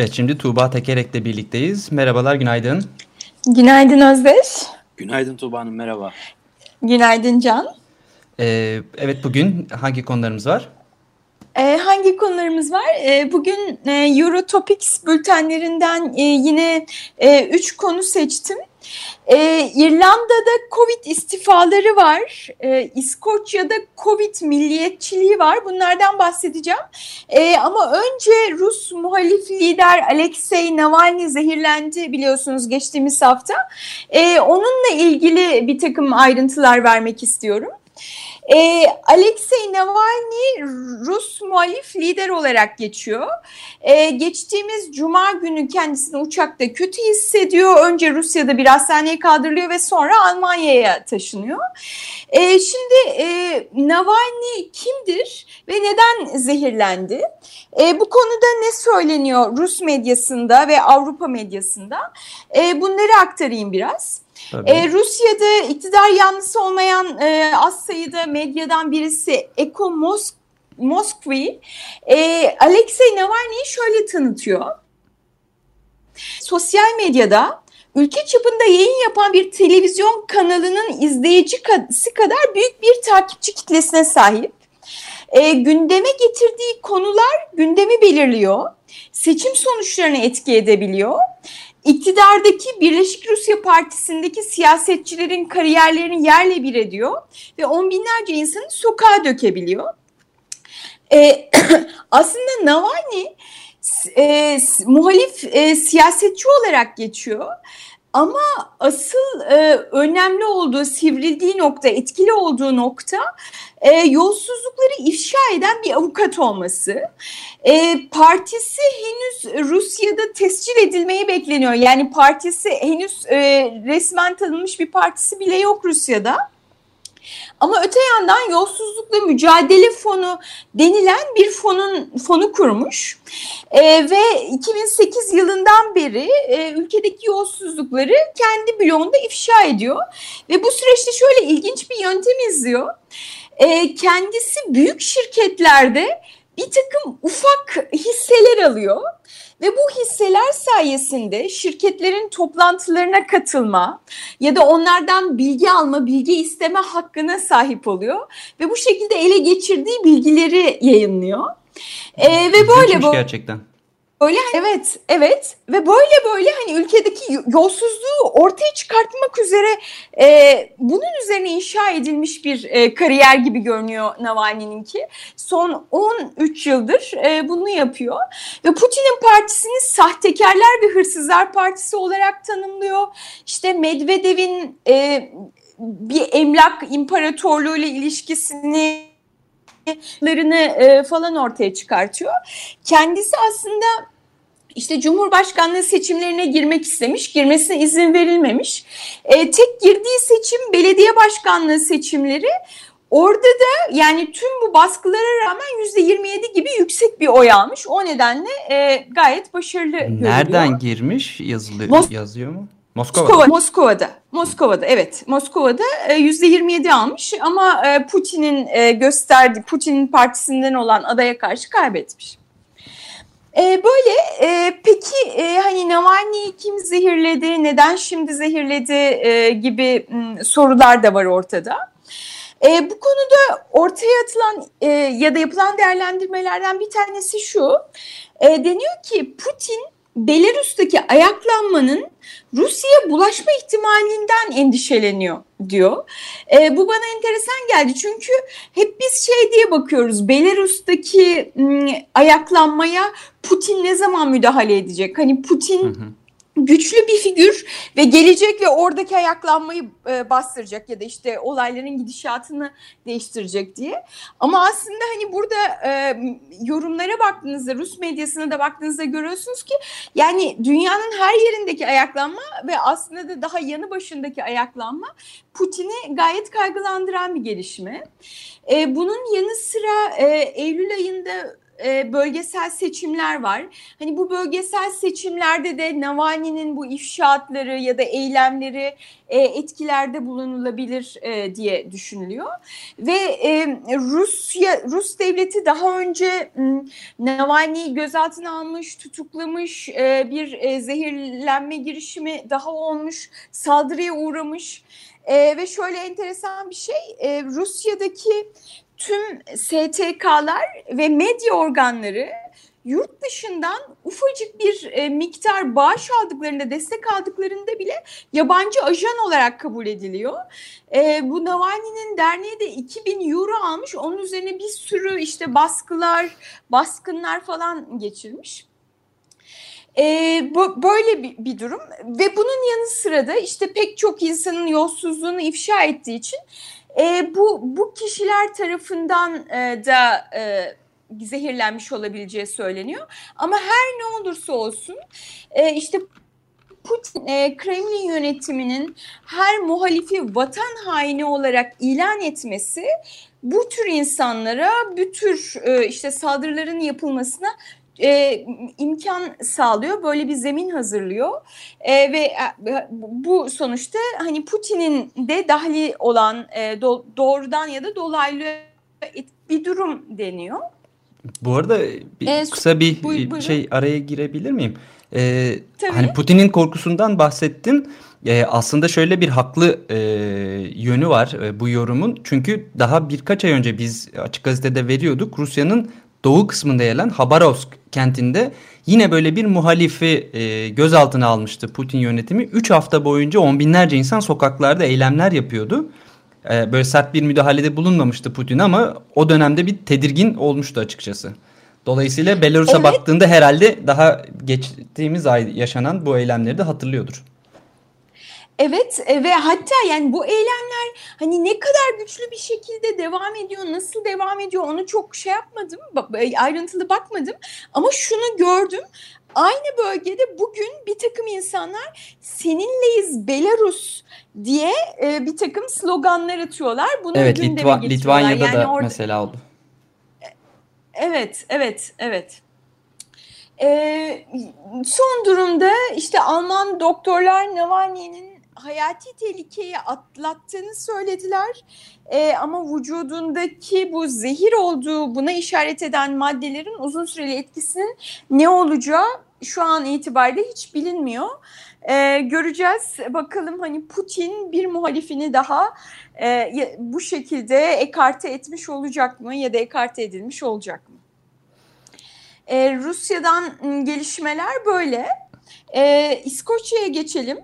Evet şimdi Tuğba Tekerek'le birlikteyiz. Merhabalar, günaydın. Günaydın Özdeş. Günaydın Tuğba Hanım, merhaba. Günaydın Can. Ee, evet bugün hangi konularımız var? Ee, hangi konularımız var? Ee, bugün e, Eurotopics bültenlerinden e, yine e, üç konu seçtim. Ee, İrlanda'da Covid istifaları var. Ee, İskoçya'da Covid milliyetçiliği var. Bunlardan bahsedeceğim. Ee, ama önce Rus muhalif lider Alexei Navalny zehirlendi biliyorsunuz geçtiğimiz hafta. Ee, onunla ilgili bir takım ayrıntılar vermek istiyorum. E, Alexei Navalny Rus muhalif lider olarak geçiyor. E, geçtiğimiz cuma günü kendisini uçakta kötü hissediyor. Önce Rusya'da bir hastaneye kaldırılıyor ve sonra Almanya'ya taşınıyor. E, şimdi e, Navalny kimdir ve neden zehirlendi? E, bu konuda ne söyleniyor Rus medyasında ve Avrupa medyasında? E, bunları aktarayım biraz. E, Rusya'da iktidar yanlısı olmayan e, az sayıda medyadan birisi Eko Mosk Moskvi, e, Alexei Navalny'yi şöyle tanıtıyor. Sosyal medyada ülke çapında yayın yapan bir televizyon kanalının izleyicisi kadar büyük bir takipçi kitlesine sahip. E, gündeme getirdiği konular gündemi belirliyor. Seçim sonuçlarını etki edebiliyor iktidardaki Birleşik Rusya Partisi'ndeki siyasetçilerin kariyerlerini yerle bir ediyor ve on binlerce insanı sokağa dökebiliyor. Ee, aslında Navalny e, muhalif e, siyasetçi olarak geçiyor. Ama asıl e, önemli olduğu, sivrildiği nokta, etkili olduğu nokta e, yolsuzlukları ifşa eden bir avukat olması. E, partisi henüz Rusya'da tescil edilmeyi bekleniyor. Yani partisi henüz e, resmen tanınmış bir partisi bile yok Rusya'da. Ama öte yandan yolsuzlukla mücadele fonu denilen bir fonun fonu kurmuş. E, ve 2008 yılından beri e, ülkedeki yolsuzlukları kendi bloğunda ifşa ediyor. Ve bu süreçte şöyle ilginç bir yöntem izliyor. E, kendisi büyük şirketlerde bir takım ufak hisseler alıyor ve bu hisseler sayesinde şirketlerin toplantılarına katılma ya da onlardan bilgi alma, bilgi isteme hakkına sahip oluyor ve bu şekilde ele geçirdiği bilgileri yayınlıyor. Ee, ve böyle bu gerçekten. Öyle evet evet ve böyle böyle hani ülkedeki yolsuzluğu ortaya çıkartmak üzere e, bunun üzerine inşa edilmiş bir e, kariyer gibi görünüyor Navalny'ninki. Son 13 yıldır e, bunu yapıyor ve Putin'in partisini sahtekarlar ve hırsızlar partisi olarak tanımlıyor. İşte Medvedev'in e, bir emlak imparatorluğu ile ilişkisini e, falan ortaya çıkartıyor. Kendisi aslında işte Cumhurbaşkanlığı seçimlerine girmek istemiş, girmesine izin verilmemiş. E, tek girdiği seçim belediye başkanlığı seçimleri. Orada da yani tüm bu baskılara rağmen yüzde 27 gibi yüksek bir oy almış. O nedenle e, gayet başarılı Nereden görülüyor. girmiş yazılıyor, Mos yazıyor mu? Moskova'da. Moskova, Moskova'da. Moskova'da evet. Moskova'da e, yüzde 27 almış ama e, Putin'in e, gösterdiği Putin'in partisinden olan adaya karşı kaybetmiş. E, böyle e, peki e, hani Navalny'yi kim zehirledi, neden şimdi zehirledi e, gibi sorular da var ortada. E, bu konuda ortaya atılan e, ya da yapılan değerlendirmelerden bir tanesi şu. E, deniyor ki Putin Belarus'taki ayaklanmanın Rusya'ya bulaşma ihtimalinden endişeleniyor diyor. E, bu bana enteresan geldi çünkü hep biz şey diye bakıyoruz Belarus'taki m, ayaklanmaya Putin ne zaman müdahale edecek? Hani Putin... Hı hı güçlü bir figür ve gelecek ve oradaki ayaklanmayı e, bastıracak ya da işte olayların gidişatını değiştirecek diye. Ama aslında hani burada e, yorumlara baktığınızda Rus medyasına da baktığınızda görüyorsunuz ki yani dünyanın her yerindeki ayaklanma ve aslında da daha yanı başındaki ayaklanma Putin'i gayet kaygılandıran bir gelişme. E, bunun yanı sıra e, Eylül ayında e, bölgesel seçimler var. Hani bu bölgesel seçimlerde de Navalny'nin bu ifşaatları ya da eylemleri e, etkilerde bulunulabilir e, diye düşünülüyor. Ve e, Rusya Rus devleti daha önce Navalny'yi gözaltına almış, tutuklamış, e, bir e, zehirlenme girişimi daha olmuş, saldırıya uğramış. E, ve şöyle enteresan bir şey, e, Rusya'daki tüm STK'lar ve medya organları yurt dışından ufacık bir e, miktar bağış aldıklarında, destek aldıklarında bile yabancı ajan olarak kabul ediliyor. E, bu Navalny'nin derneği de 2000 euro almış. Onun üzerine bir sürü işte baskılar, baskınlar falan geçirmiş. E, bu, böyle bir, bir durum ve bunun yanı sıra da işte pek çok insanın yolsuzluğunu ifşa ettiği için e, bu bu kişiler tarafından e, da e, zehirlenmiş olabileceği söyleniyor. Ama her ne olursa olsun e, işte Putin, e, Kremlin yönetiminin her muhalifi vatan haini olarak ilan etmesi bu tür insanlara bu tür e, işte saldırıların yapılmasına e, imkan sağlıyor. Böyle bir zemin hazırlıyor. E, ve e, bu sonuçta hani Putin'in de dahli olan e, do, doğrudan ya da dolaylı bir durum deniyor. Bu arada bir, ee, kısa bir buyur, şey araya girebilir miyim? Ee, Tabii. Hani Putin'in korkusundan bahsettin. Ee, aslında şöyle bir haklı e, yönü var e, bu yorumun. Çünkü daha birkaç ay önce biz açık gazetede veriyorduk. Rusya'nın doğu kısmında yer alan Habarovsk kentinde yine böyle bir muhalifi e, gözaltına almıştı Putin yönetimi. 3 hafta boyunca on binlerce insan sokaklarda eylemler yapıyordu. E, böyle sert bir müdahalede bulunmamıştı Putin ama o dönemde bir tedirgin olmuştu açıkçası. Dolayısıyla Belarus'a evet. baktığında herhalde daha geçtiğimiz ay yaşanan bu eylemleri de hatırlıyordur. Evet e, ve hatta yani bu eylemler hani ne kadar güçlü bir şekilde devam ediyor, nasıl devam ediyor onu çok şey yapmadım, ayrıntılı bakmadım. Ama şunu gördüm, aynı bölgede bugün bir takım insanlar seninleyiz Belarus diye e, bir takım sloganlar atıyorlar. Bunu evet, Litva Litvanya'da yani da orada... mesela oldu. Evet, evet, evet. Ee, son durumda işte Alman doktorlar Navalny'nin hayati tehlikeyi atlattığını söylediler. E, ama vücudundaki bu zehir olduğu buna işaret eden maddelerin uzun süreli etkisinin ne olacağı şu an itibariyle hiç bilinmiyor. E, göreceğiz bakalım hani Putin bir muhalifini daha e, bu şekilde ekarte etmiş olacak mı ya da ekarte edilmiş olacak mı? E, Rusya'dan gelişmeler böyle. E, İskoçya'ya geçelim.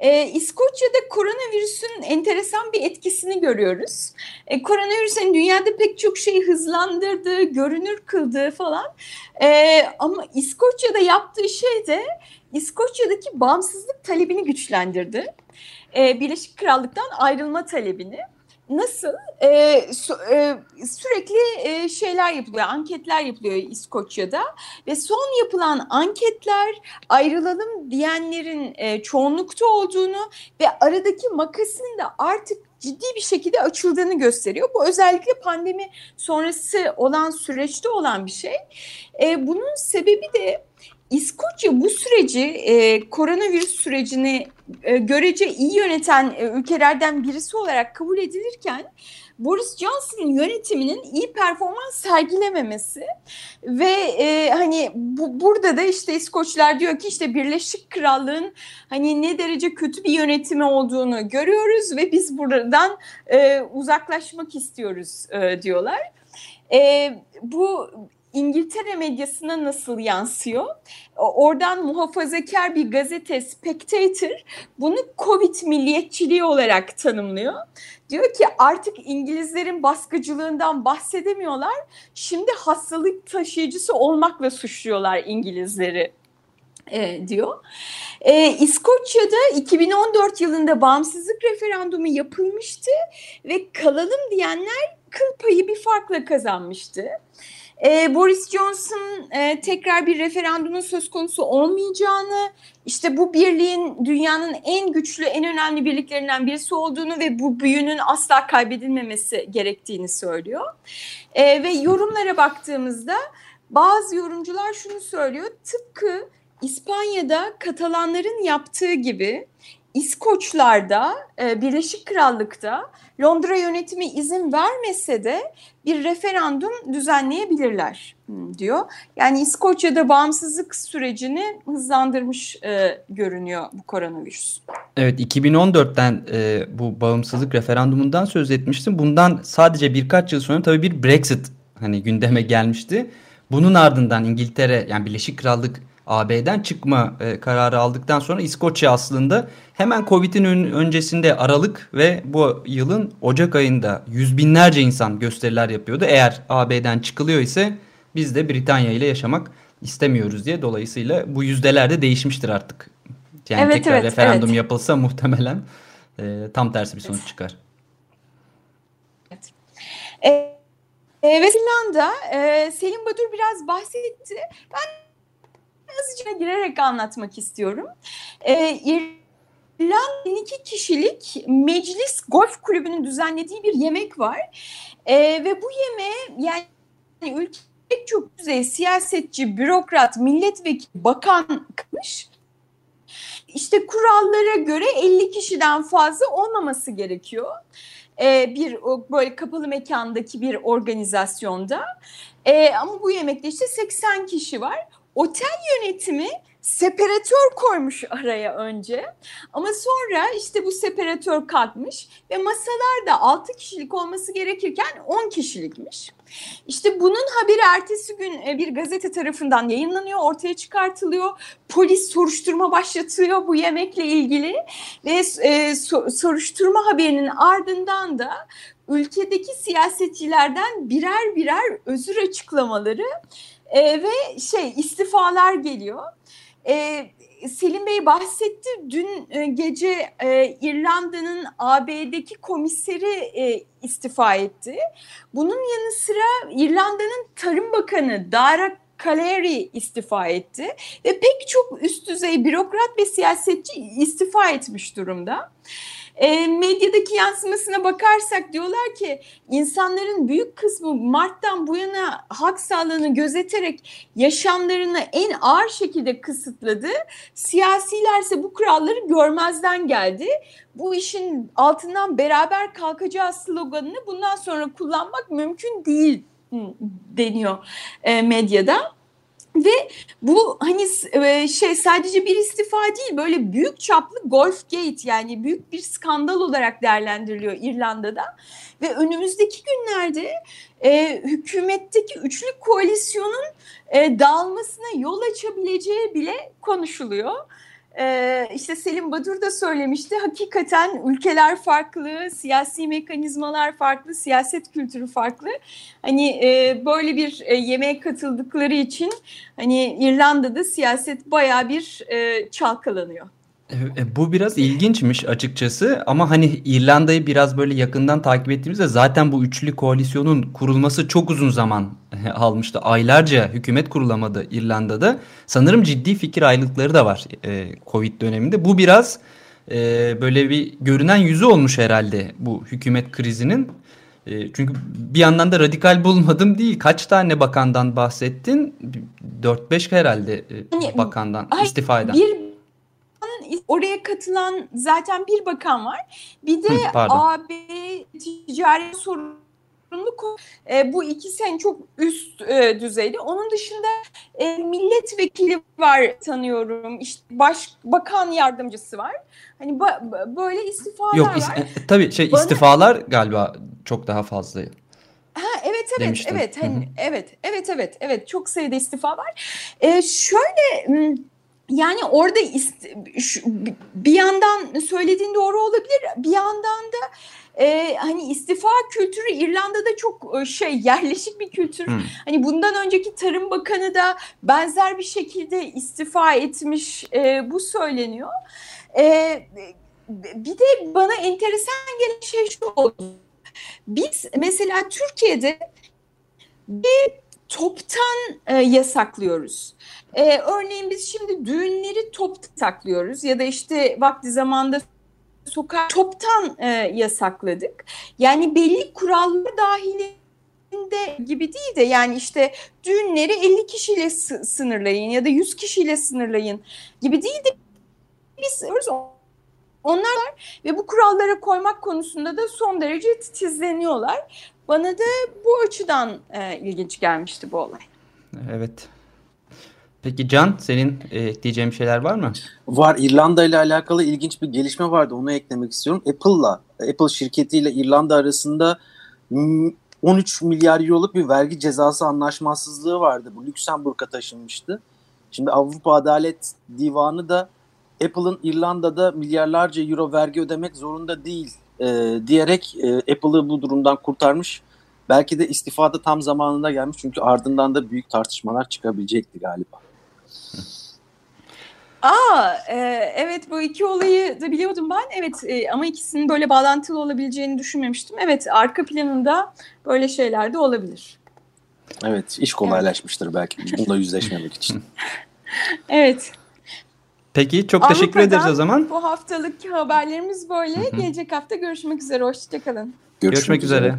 Ee, İskoçya'da koronavirüsün enteresan bir etkisini görüyoruz. Ee, koronavirüsün dünyada pek çok şeyi hızlandırdığı, görünür kıldığı falan. Ee, ama İskoçya'da yaptığı şey de İskoçya'daki bağımsızlık talebini güçlendirdi. Ee, Birleşik Krallık'tan ayrılma talebini nasıl e, su, e, sürekli e, şeyler yapılıyor, anketler yapılıyor İskoçya'da ve son yapılan anketler ayrılalım diyenlerin e, çoğunlukta olduğunu ve aradaki makasın da artık ciddi bir şekilde açıldığını gösteriyor. Bu özellikle pandemi sonrası olan süreçte olan bir şey. E, bunun sebebi de İskoçya bu süreci, e, koronavirüs sürecini e, görece iyi yöneten e, ülkelerden birisi olarak kabul edilirken Boris Johnson'ın yönetiminin iyi performans sergilememesi ve e, hani bu, burada da işte İskoçlar diyor ki işte Birleşik Krallığın hani ne derece kötü bir yönetimi olduğunu görüyoruz ve biz buradan e, uzaklaşmak istiyoruz e, diyorlar. E, bu İngiltere medyasına nasıl yansıyor? Oradan muhafazakar bir gazete Spectator bunu Covid milliyetçiliği olarak tanımlıyor. Diyor ki artık İngilizlerin baskıcılığından bahsedemiyorlar. Şimdi hastalık taşıyıcısı olmakla suçluyorlar İngilizleri e, diyor. E, İskoçya'da 2014 yılında bağımsızlık referandumu yapılmıştı ve kalalım diyenler kıl payı bir farkla kazanmıştı. E, Boris Johnson e, tekrar bir referandumun söz konusu olmayacağını, işte bu birliğin dünyanın en güçlü, en önemli birliklerinden birisi olduğunu ve bu büyünün asla kaybedilmemesi gerektiğini söylüyor. E, ve yorumlara baktığımızda bazı yorumcular şunu söylüyor, tıpkı İspanya'da Katalanların yaptığı gibi İskoçlar'da, e, Birleşik Krallık'ta Londra yönetimi izin vermese de bir referandum düzenleyebilirler hmm, diyor. Yani İskoçya'da bağımsızlık sürecini hızlandırmış e, görünüyor bu koronavirüs. Evet 2014'ten e, bu bağımsızlık referandumundan söz etmiştim. Bundan sadece birkaç yıl sonra tabii bir Brexit hani gündeme gelmişti. Bunun ardından İngiltere yani Birleşik Krallık AB'den çıkma e, kararı aldıktan sonra İskoçya aslında hemen Covid'in öncesinde Aralık ve bu yılın Ocak ayında yüz binlerce insan gösteriler yapıyordu. Eğer AB'den çıkılıyor ise biz de Britanya ile yaşamak istemiyoruz diye. Dolayısıyla bu yüzdeler de değişmiştir artık. Yani evet, tekrar evet, referandum evet. yapılsa muhtemelen e, tam tersi bir sonuç çıkar. Evet. E, e, ve Finlanda, e, Selim Badur biraz bahsetti. Ben hızlıca girerek anlatmak istiyorum. E, İrlanda'nın iki kişilik meclis golf kulübünün düzenlediği bir yemek var. E, ve bu yemeğe yani ülke çok düzey siyasetçi, bürokrat, milletvekili, bakan kılmış. İşte kurallara göre 50 kişiden fazla olmaması gerekiyor. Ee, bir böyle kapalı mekandaki bir organizasyonda. Ee, ama bu yemekte işte 80 kişi var. Otel yönetimi separatör koymuş araya önce. Ama sonra işte bu separatör kalkmış ve masalar da 6 kişilik olması gerekirken 10 kişilikmiş. İşte bunun haberi ertesi gün e, bir gazete tarafından yayınlanıyor, ortaya çıkartılıyor. Polis soruşturma başlatıyor bu yemekle ilgili ve e, soruşturma haberinin ardından da ülkedeki siyasetçilerden birer birer özür açıklamaları e, ve şey istifalar geliyor. E, Selim Bey bahsetti dün e, gece e, İrlanda'nın AB'deki komiseri e, istifa etti. Bunun yanı sıra İrlanda'nın Tarım Bakanı Dara Kaleri istifa etti ve pek çok üst düzey bürokrat ve siyasetçi istifa etmiş durumda. E, medyadaki yansımasına bakarsak diyorlar ki insanların büyük kısmı Mart'tan bu yana hak sağlığını gözeterek yaşamlarını en ağır şekilde kısıtladı. Siyasilerse bu kuralları görmezden geldi. Bu işin altından beraber kalkacağı sloganını bundan sonra kullanmak mümkün değil deniyor e, medyada. Ve bu hani e, şey sadece bir istifa değil böyle büyük çaplı golf gate yani büyük bir skandal olarak değerlendiriliyor İrlanda'da. Ve önümüzdeki günlerde e, hükümetteki üçlü koalisyonun e, dağılmasına yol açabileceği bile konuşuluyor. Ee, işte Selim Badur da söylemişti. Hakikaten ülkeler farklı, siyasi mekanizmalar farklı, siyaset kültürü farklı. Hani e, böyle bir e, yemeğe katıldıkları için hani İrlanda'da siyaset baya bir e, çalkalanıyor. E, bu biraz ilginçmiş açıkçası ama hani İrlanda'yı biraz böyle yakından takip ettiğimizde zaten bu üçlü koalisyonun kurulması çok uzun zaman almıştı. Aylarca hükümet kurulamadı İrlanda'da. Sanırım ciddi fikir ayrılıkları da var e, Covid döneminde. Bu biraz e, böyle bir görünen yüzü olmuş herhalde bu hükümet krizinin. E, çünkü bir yandan da radikal bulmadım değil. Kaç tane bakandan bahsettin? 4-5 herhalde e, hani, bakandan ay, istifa eden. Bir oraya katılan zaten bir bakan var. Bir de Hı, AB ticaret sorunu e, bu ikisi en çok üst e, düzeyde. Onun dışında e, milletvekili var tanıyorum. İşte başbakan yardımcısı var. Hani ba, böyle istifalar Yok, is- var. E, tabii şey Bana... istifalar galiba çok daha fazla. Ha evet evet demiştim. evet hani evet evet evet evet çok sayıda istifa var. E, şöyle yani orada bir yandan söylediğin doğru olabilir. Bir yandan da e, hani istifa kültürü İrlanda'da çok e, şey yerleşik bir kültür. Hmm. Hani bundan önceki Tarım Bakanı da benzer bir şekilde istifa etmiş e, bu söyleniyor. E, bir de bana enteresan gelen şey şu oldu. Biz mesela Türkiye'de bir toptan e, yasaklıyoruz. E, örneğin biz şimdi düğünleri toptan saklıyoruz ya da işte vakti zamanda sokak toptan e, yasakladık. Yani belli kurallar dahilinde gibi değil de yani işte düğünleri 50 kişiyle sınırlayın ya da 100 kişiyle sınırlayın gibi değil de biz onlar var ve bu kurallara koymak konusunda da son derece titizleniyorlar. Bana da bu açıdan e, ilginç gelmişti bu olay. Evet. Peki Can senin e, ekleyeceğin şeyler var mı? Var. İrlanda ile alakalı ilginç bir gelişme vardı. Onu eklemek istiyorum. Apple'la, Apple şirketiyle İrlanda arasında 13 milyar euroluk bir vergi cezası anlaşmazsızlığı vardı. Bu Lüksemburg'a taşınmıştı. Şimdi Avrupa Adalet Divanı da Apple'ın İrlanda'da milyarlarca euro vergi ödemek zorunda değil e, diyerek e, Apple'ı bu durumdan kurtarmış. Belki de istifada tam zamanında gelmiş çünkü ardından da büyük tartışmalar çıkabilecekti galiba. Aa, e, evet bu iki olayı da biliyordum ben. Evet e, ama ikisinin böyle bağlantılı olabileceğini düşünmemiştim. Evet arka planında böyle şeyler de olabilir. Evet iş kolaylaşmıştır evet. belki bununla yüzleşmemek için. evet. Peki çok Avrupa'dan teşekkür ederiz o zaman. Bu haftalık haberlerimiz böyle. Hı-hı. Gelecek hafta görüşmek üzere. Hoşçakalın. Görüşmek, görüşmek üzere. üzere.